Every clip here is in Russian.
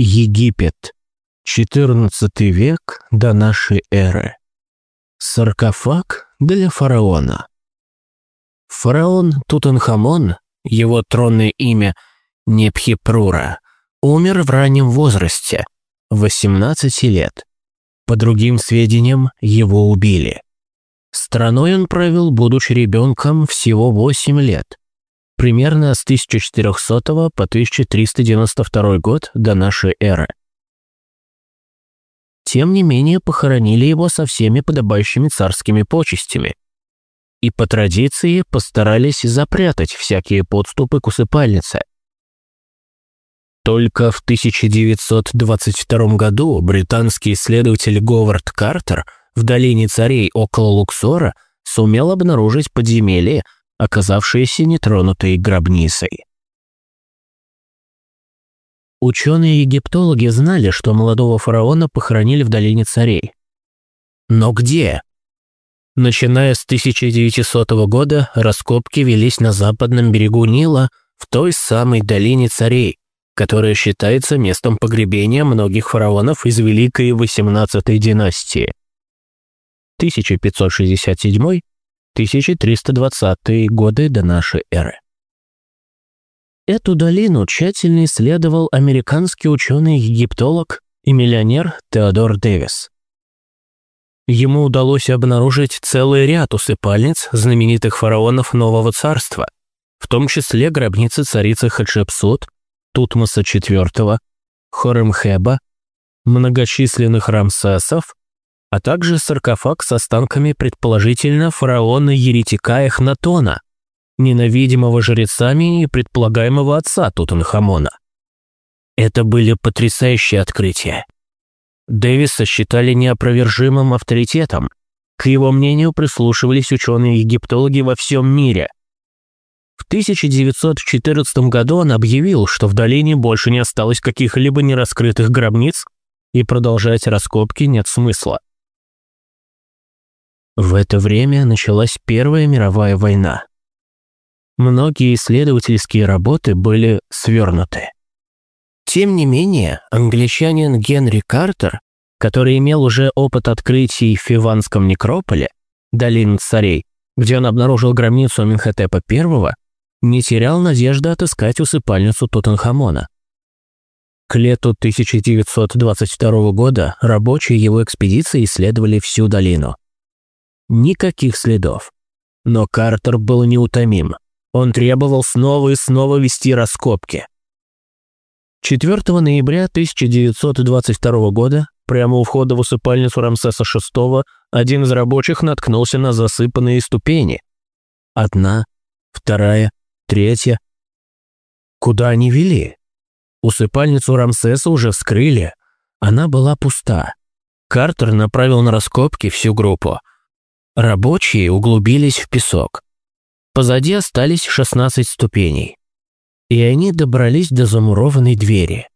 Египет. XIV век до нашей эры. Саркофаг для фараона. Фараон Тутанхамон, его тронное имя Непхипрура, умер в раннем возрасте, 18 лет. По другим сведениям, его убили. Страной он правил, будучи ребенком, всего 8 лет примерно с 1400 по 1392 год до нашей эры. Тем не менее, похоронили его со всеми подобающими царскими почестями. И по традиции постарались запрятать всякие подступы к усыпальнице. Только в 1922 году британский исследователь Говард Картер в долине царей около Луксора сумел обнаружить подземелье, оказавшиеся нетронутой гробницей. Ученые-египтологи знали, что молодого фараона похоронили в долине царей. Но где? Начиная с 1900 года раскопки велись на западном берегу Нила в той самой долине царей, которая считается местом погребения многих фараонов из Великой XVIII династии. 1567 1320-е годы до нашей эры. Эту долину тщательно исследовал американский ученый-египтолог и миллионер Теодор Дэвис. Ему удалось обнаружить целый ряд усыпальниц знаменитых фараонов Нового Царства, в том числе гробницы царицы Хатшепсут, Тутмоса IV, Хоремхеба, многочисленных Рамсесов, а также саркофаг с останками предположительно фараона-еретика Эхнатона, ненавидимого жрецами и предполагаемого отца Тутанхамона. Это были потрясающие открытия. Дэвиса считали неопровержимым авторитетом. К его мнению прислушивались ученые-египтологи во всем мире. В 1914 году он объявил, что в долине больше не осталось каких-либо нераскрытых гробниц, и продолжать раскопки нет смысла. В это время началась Первая мировая война. Многие исследовательские работы были свернуты. Тем не менее, англичанин Генри Картер, который имел уже опыт открытий в Фиванском некрополе, долин царей, где он обнаружил гробницу Минхотепа I, не терял надежды отыскать усыпальницу Тутанхамона. К лету 1922 года рабочие его экспедиции исследовали всю долину. Никаких следов. Но Картер был неутомим. Он требовал снова и снова вести раскопки. 4 ноября 1922 года, прямо у входа в усыпальницу Рамсеса VI, один из рабочих наткнулся на засыпанные ступени. Одна, вторая, третья. Куда они вели? Усыпальницу Рамсеса уже вскрыли. Она была пуста. Картер направил на раскопки всю группу. Рабочие углубились в песок. Позади остались 16 ступеней. И они добрались до замурованной двери.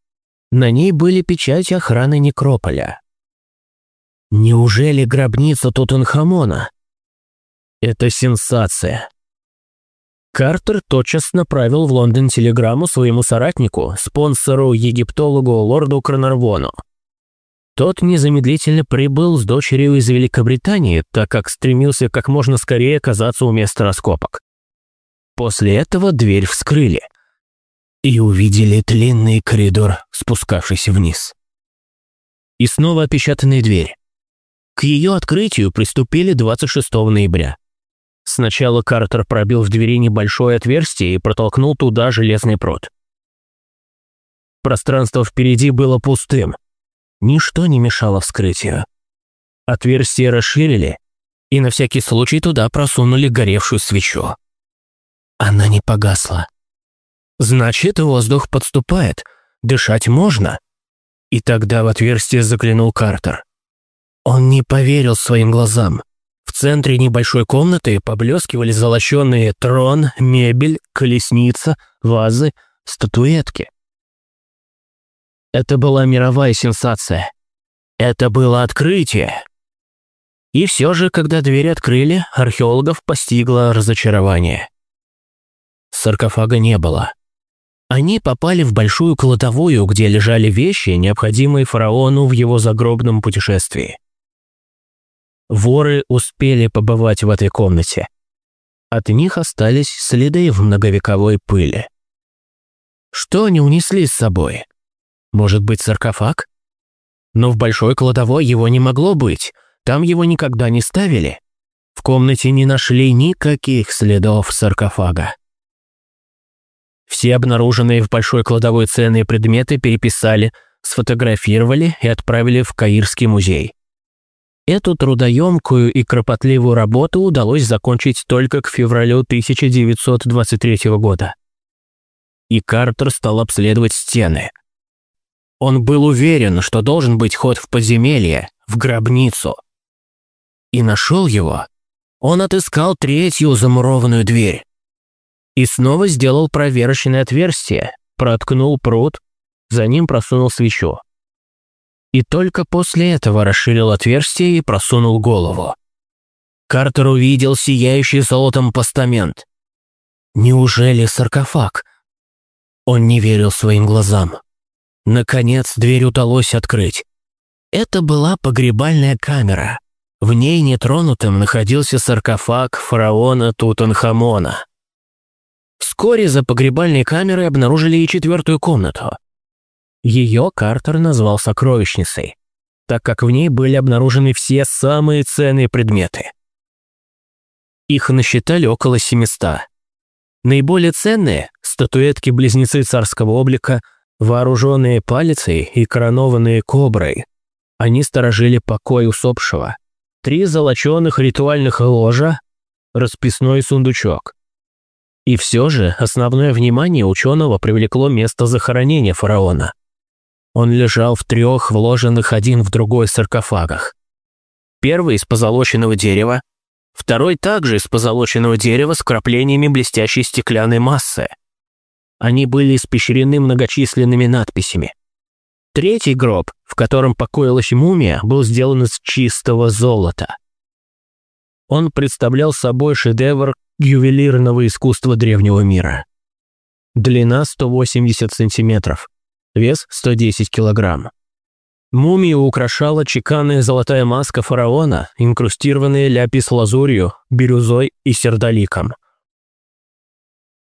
На ней были печати охраны некрополя. Неужели гробница Тутанхамона? Это сенсация. Картер тотчас направил в Лондон телеграмму своему соратнику, спонсору-египтологу лорду Кронарвону. Тот незамедлительно прибыл с дочерью из Великобритании, так как стремился как можно скорее оказаться у места раскопок. После этого дверь вскрыли и увидели длинный коридор, спускавшийся вниз. И снова опечатанная дверь. К ее открытию приступили 26 ноября. Сначала Картер пробил в двери небольшое отверстие и протолкнул туда железный прот. Пространство впереди было пустым, Ничто не мешало вскрытию. Отверстие расширили и на всякий случай туда просунули горевшую свечу. Она не погасла. Значит, воздух подступает, дышать можно. И тогда в отверстие заглянул Картер. Он не поверил своим глазам. В центре небольшой комнаты поблескивали золоченые трон, мебель, колесница, вазы, статуэтки. Это была мировая сенсация. Это было открытие. И все же, когда двери открыли, археологов постигло разочарование. Саркофага не было. Они попали в большую кладовую, где лежали вещи, необходимые фараону в его загробном путешествии. Воры успели побывать в этой комнате. От них остались следы в многовековой пыли. Что они унесли с собой? Может быть, саркофаг? Но в большой кладовой его не могло быть, там его никогда не ставили. В комнате не нашли никаких следов саркофага. Все обнаруженные в большой кладовой ценные предметы переписали, сфотографировали и отправили в Каирский музей. Эту трудоемкую и кропотливую работу удалось закончить только к февралю 1923 года. И Картер стал обследовать стены. Он был уверен, что должен быть ход в подземелье, в гробницу. И нашел его. Он отыскал третью замурованную дверь. И снова сделал проверочное отверстие, проткнул пруд, за ним просунул свечу. И только после этого расширил отверстие и просунул голову. Картер увидел сияющий золотом постамент. Неужели саркофаг? Он не верил своим глазам. Наконец дверь удалось открыть. Это была погребальная камера. В ней нетронутым находился саркофаг фараона Тутанхамона. Вскоре за погребальной камерой обнаружили и четвертую комнату. Ее Картер назвал сокровищницей, так как в ней были обнаружены все самые ценные предметы. Их насчитали около 700. Наиболее ценные – статуэтки-близнецы царского облика, вооруженные палицей и коронованные коброй. Они сторожили покой усопшего. Три золоченых ритуальных ложа, расписной сундучок – и все же основное внимание ученого привлекло место захоронения фараона. Он лежал в трех вложенных один в другой саркофагах. Первый из позолоченного дерева, второй также из позолоченного дерева с краплениями блестящей стеклянной массы. Они были испещрены многочисленными надписями. Третий гроб, в котором покоилась мумия, был сделан из чистого золота. Он представлял собой шедевр ювелирного искусства древнего мира. Длина 180 сантиметров, вес 110 килограмм. Мумию украшала чеканная золотая маска фараона, инкрустированная ляпис-лазурью, бирюзой и сердоликом.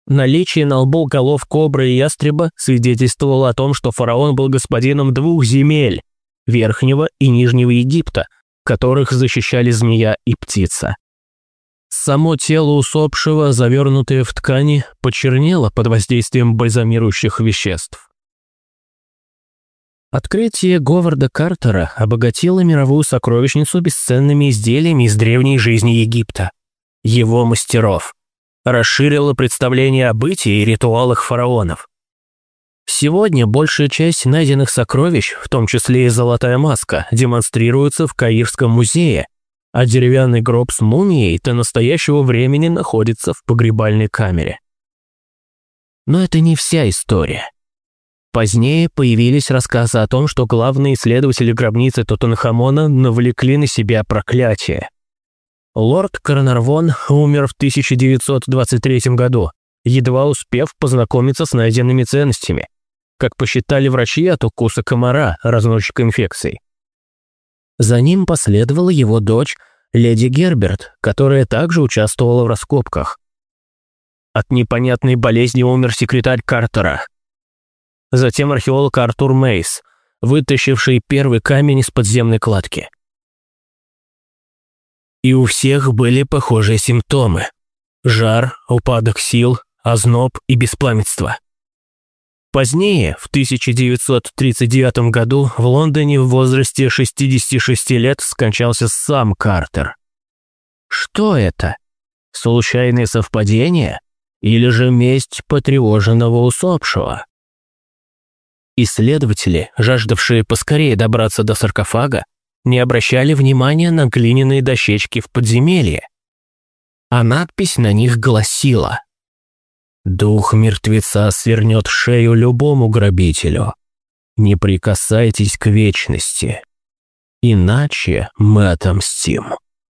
Наличие на лбу голов кобры и ястреба свидетельствовало о том, что фараон был господином двух земель – Верхнего и Нижнего Египта, которых защищали змея и птица. Само тело усопшего, завернутое в ткани, почернело под воздействием бальзамирующих веществ. Открытие Говарда Картера обогатило мировую сокровищницу бесценными изделиями из древней жизни Египта, его мастеров, расширило представление о бытии и ритуалах фараонов, Сегодня большая часть найденных сокровищ, в том числе и золотая маска, демонстрируется в Каирском музее, а деревянный гроб с мумией до настоящего времени находится в погребальной камере. Но это не вся история. Позднее появились рассказы о том, что главные исследователи гробницы Тутанхамона навлекли на себя проклятие. Лорд Коронарвон умер в 1923 году, едва успев познакомиться с найденными ценностями как посчитали врачи от укуса комара, разносчика инфекций. За ним последовала его дочь, леди Герберт, которая также участвовала в раскопках. От непонятной болезни умер секретарь Картера. Затем археолог Артур Мейс, вытащивший первый камень из подземной кладки. И у всех были похожие симптомы. Жар, упадок сил, озноб и беспламенство. Позднее, в 1939 году, в Лондоне в возрасте 66 лет скончался сам Картер. Что это? Случайное совпадение? Или же месть потревоженного усопшего? Исследователи, жаждавшие поскорее добраться до саркофага, не обращали внимания на глиняные дощечки в подземелье. А надпись на них гласила Дух мертвеца свернет шею любому грабителю. Не прикасайтесь к вечности, иначе мы отомстим.